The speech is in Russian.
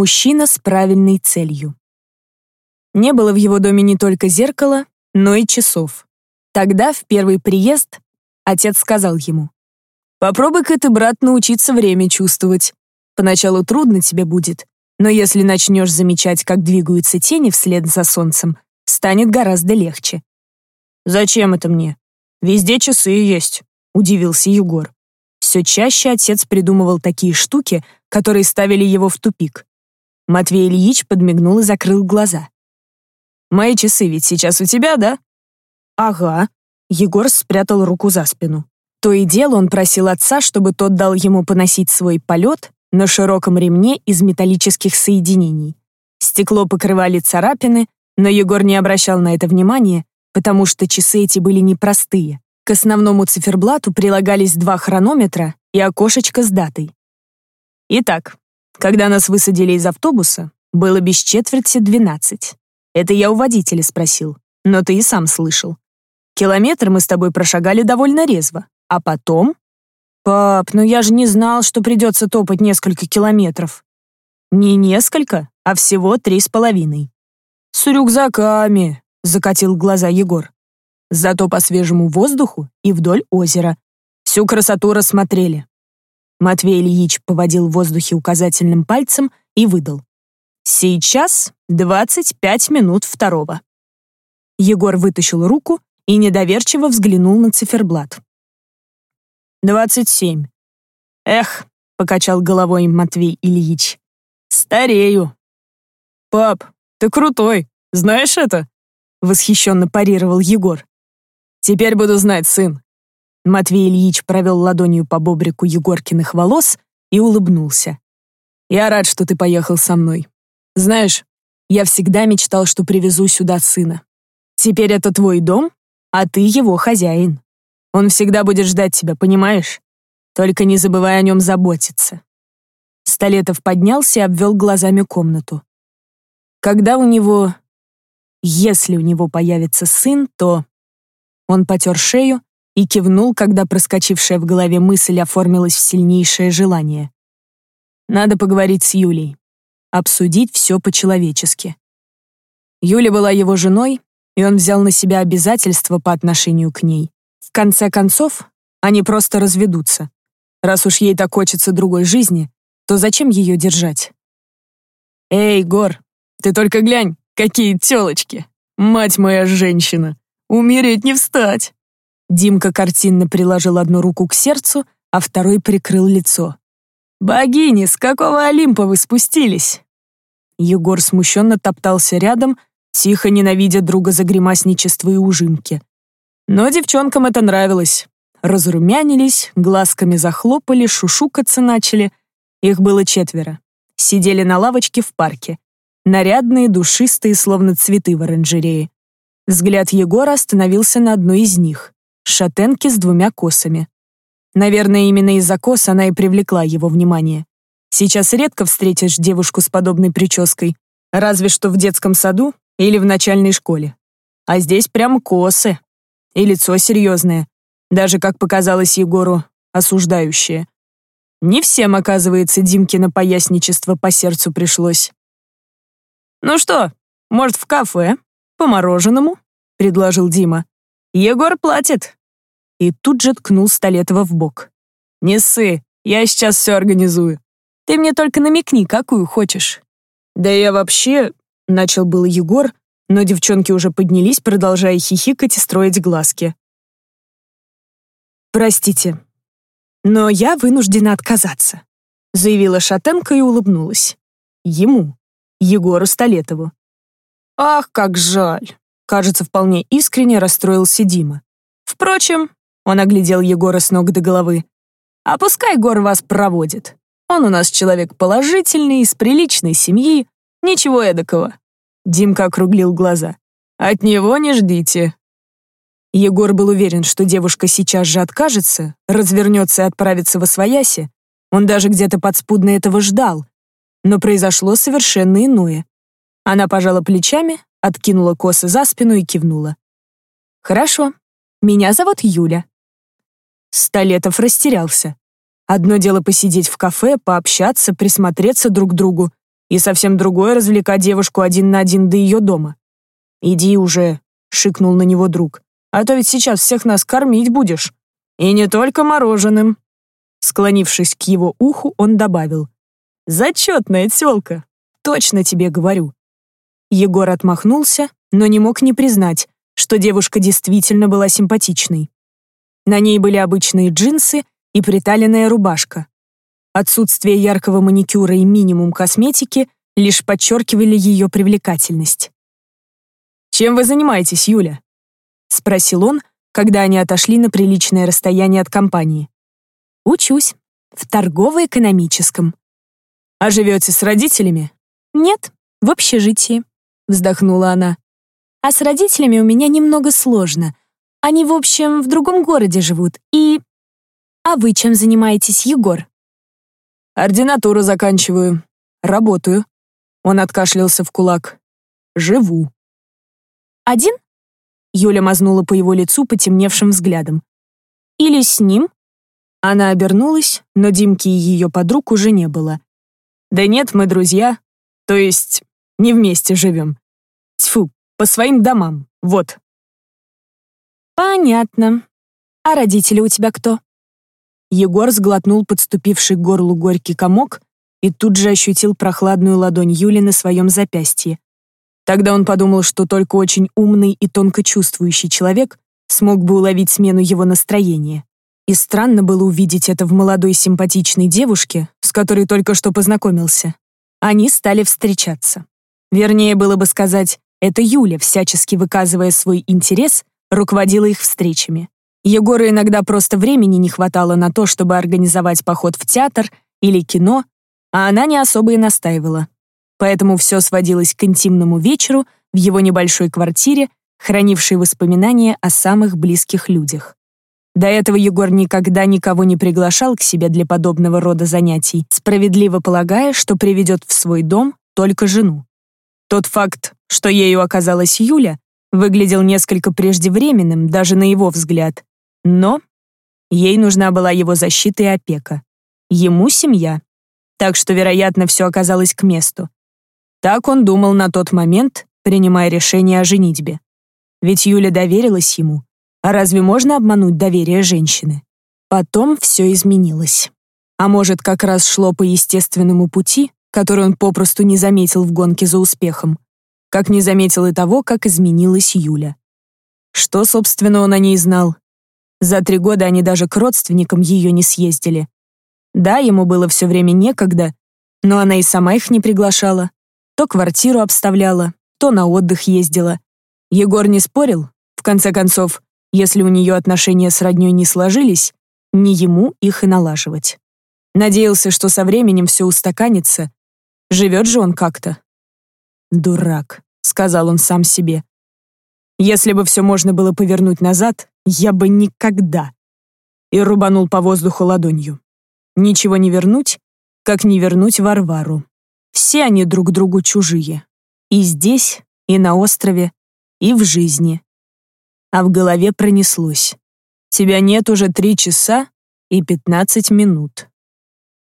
Мужчина с правильной целью. Не было в его доме не только зеркала, но и часов. Тогда, в первый приезд, отец сказал ему, «Попробуй-ка ты, брат, научиться время чувствовать. Поначалу трудно тебе будет, но если начнешь замечать, как двигаются тени вслед за солнцем, станет гораздо легче». «Зачем это мне? Везде часы есть», — удивился Егор. Все чаще отец придумывал такие штуки, которые ставили его в тупик. Матвей Ильич подмигнул и закрыл глаза. «Мои часы ведь сейчас у тебя, да?» «Ага». Егор спрятал руку за спину. То и дело он просил отца, чтобы тот дал ему поносить свой полет на широком ремне из металлических соединений. Стекло покрывали царапины, но Егор не обращал на это внимания, потому что часы эти были непростые. К основному циферблату прилагались два хронометра и окошечко с датой. Итак, когда нас высадили из автобуса, было без четверти двенадцать. Это я у водителя спросил, но ты и сам слышал. Километр мы с тобой прошагали довольно резво, а потом... Пап, ну я же не знал, что придется топать несколько километров. Не несколько, а всего три с половиной. С рюкзаками, закатил глаза Егор. Зато по свежему воздуху и вдоль озера. Всю красоту рассмотрели. Матвей Ильич поводил в воздухе указательным пальцем и выдал. «Сейчас 25 минут второго». Егор вытащил руку и недоверчиво взглянул на циферблат. «Двадцать семь». «Эх», — покачал головой Матвей Ильич, — «старею». «Пап, ты крутой, знаешь это?» — восхищенно парировал Егор. «Теперь буду знать, сын. Матвей Ильич провел ладонью по бобрику Егоркиных волос и улыбнулся. «Я рад, что ты поехал со мной. Знаешь, я всегда мечтал, что привезу сюда сына. Теперь это твой дом, а ты его хозяин. Он всегда будет ждать тебя, понимаешь? Только не забывай о нем заботиться». Столетов поднялся и обвел глазами комнату. Когда у него... Если у него появится сын, то... Он потер шею, и кивнул, когда проскочившая в голове мысль оформилась в сильнейшее желание. Надо поговорить с Юлей, обсудить все по-человечески. Юля была его женой, и он взял на себя обязательства по отношению к ней. В конце концов, они просто разведутся. Раз уж ей так хочется другой жизни, то зачем ее держать? «Эй, Гор, ты только глянь, какие тёлочки! Мать моя женщина! Умереть не встать!» Димка картинно приложил одну руку к сердцу, а второй прикрыл лицо. «Богини, с какого Олимпа вы спустились?» Егор смущенно топтался рядом, тихо ненавидя друга за гримасничество и ужимки. Но девчонкам это нравилось. Разрумянились, глазками захлопали, шушукаться начали. Их было четверо. Сидели на лавочке в парке. Нарядные, душистые, словно цветы в оранжерее. Взгляд Егора остановился на одной из них шатенки с двумя косами. Наверное, именно из-за кос она и привлекла его внимание. Сейчас редко встретишь девушку с подобной прической, разве что в детском саду или в начальной школе. А здесь прям косы. И лицо серьезное, даже, как показалось Егору, осуждающее. Не всем, оказывается, Димкино поясничество по сердцу пришлось. «Ну что, может, в кафе? По мороженому?» — предложил Дима. «Егор платит, и тут же ткнул Столетова в бок. «Не ссы, я сейчас все организую. Ты мне только намекни, какую хочешь». «Да я вообще...» — начал был Егор, но девчонки уже поднялись, продолжая хихикать и строить глазки. «Простите, но я вынуждена отказаться», — заявила Шатенко и улыбнулась. Ему, Егору Столетову. «Ах, как жаль!» Кажется, вполне искренне расстроился Дима. «Впрочем, он оглядел Егора с ног до головы. «А пускай Гор вас проводит. Он у нас человек положительный, из приличной семьи. Ничего эдакого». Димка округлил глаза. «От него не ждите». Егор был уверен, что девушка сейчас же откажется, развернется и отправится во свояси. Он даже где-то подспудно этого ждал. Но произошло совершенно иное. Она пожала плечами, откинула косы за спину и кивнула. «Хорошо. Меня зовут Юля. Столетов растерялся. Одно дело посидеть в кафе, пообщаться, присмотреться друг к другу. И совсем другое развлекать девушку один на один до ее дома. «Иди уже», — шикнул на него друг, «а то ведь сейчас всех нас кормить будешь. И не только мороженым». Склонившись к его уху, он добавил, «Зачетная тёлка, точно тебе говорю». Егор отмахнулся, но не мог не признать, что девушка действительно была симпатичной. На ней были обычные джинсы и приталенная рубашка. Отсутствие яркого маникюра и минимум косметики лишь подчеркивали ее привлекательность. «Чем вы занимаетесь, Юля?» — спросил он, когда они отошли на приличное расстояние от компании. «Учусь. В торгово-экономическом». «А живете с родителями?» «Нет, в общежитии», — вздохнула она. «А с родителями у меня немного сложно. Они, в общем, в другом городе живут, и... А вы чем занимаетесь, Егор? Ординатуру заканчиваю. Работаю. Он откашлялся в кулак. Живу. Один? Юля мазнула по его лицу потемневшим взглядом. Или с ним? Она обернулась, но Димки и ее подруг уже не было. Да нет, мы друзья. То есть, не вместе живем. Тьфу, по своим домам, вот. «Понятно. А родители у тебя кто?» Егор сглотнул подступивший к горлу горький комок и тут же ощутил прохладную ладонь Юли на своем запястье. Тогда он подумал, что только очень умный и тонко чувствующий человек смог бы уловить смену его настроения. И странно было увидеть это в молодой симпатичной девушке, с которой только что познакомился. Они стали встречаться. Вернее, было бы сказать, это Юля, всячески выказывая свой интерес, руководила их встречами. Егору иногда просто времени не хватало на то, чтобы организовать поход в театр или кино, а она не особо и настаивала. Поэтому все сводилось к интимному вечеру в его небольшой квартире, хранившей воспоминания о самых близких людях. До этого Егор никогда никого не приглашал к себе для подобного рода занятий, справедливо полагая, что приведет в свой дом только жену. Тот факт, что ею оказалась Юля, выглядел несколько преждевременным, даже на его взгляд. Но ей нужна была его защита и опека. Ему семья. Так что, вероятно, все оказалось к месту. Так он думал на тот момент, принимая решение о женитьбе. Ведь Юля доверилась ему. А разве можно обмануть доверие женщины? Потом все изменилось. А может, как раз шло по естественному пути, который он попросту не заметил в гонке за успехом как не заметил и того, как изменилась Юля. Что, собственно, он о ней знал? За три года они даже к родственникам ее не съездили. Да, ему было все время некогда, но она и сама их не приглашала. То квартиру обставляла, то на отдых ездила. Егор не спорил. В конце концов, если у нее отношения с родней не сложились, не ему их и налаживать. Надеялся, что со временем все устаканится. Живет же он как-то. «Дурак», — сказал он сам себе. «Если бы все можно было повернуть назад, я бы никогда...» И рубанул по воздуху ладонью. «Ничего не вернуть, как не вернуть Варвару. Все они друг другу чужие. И здесь, и на острове, и в жизни». А в голове пронеслось. «Тебя нет уже три часа и пятнадцать минут».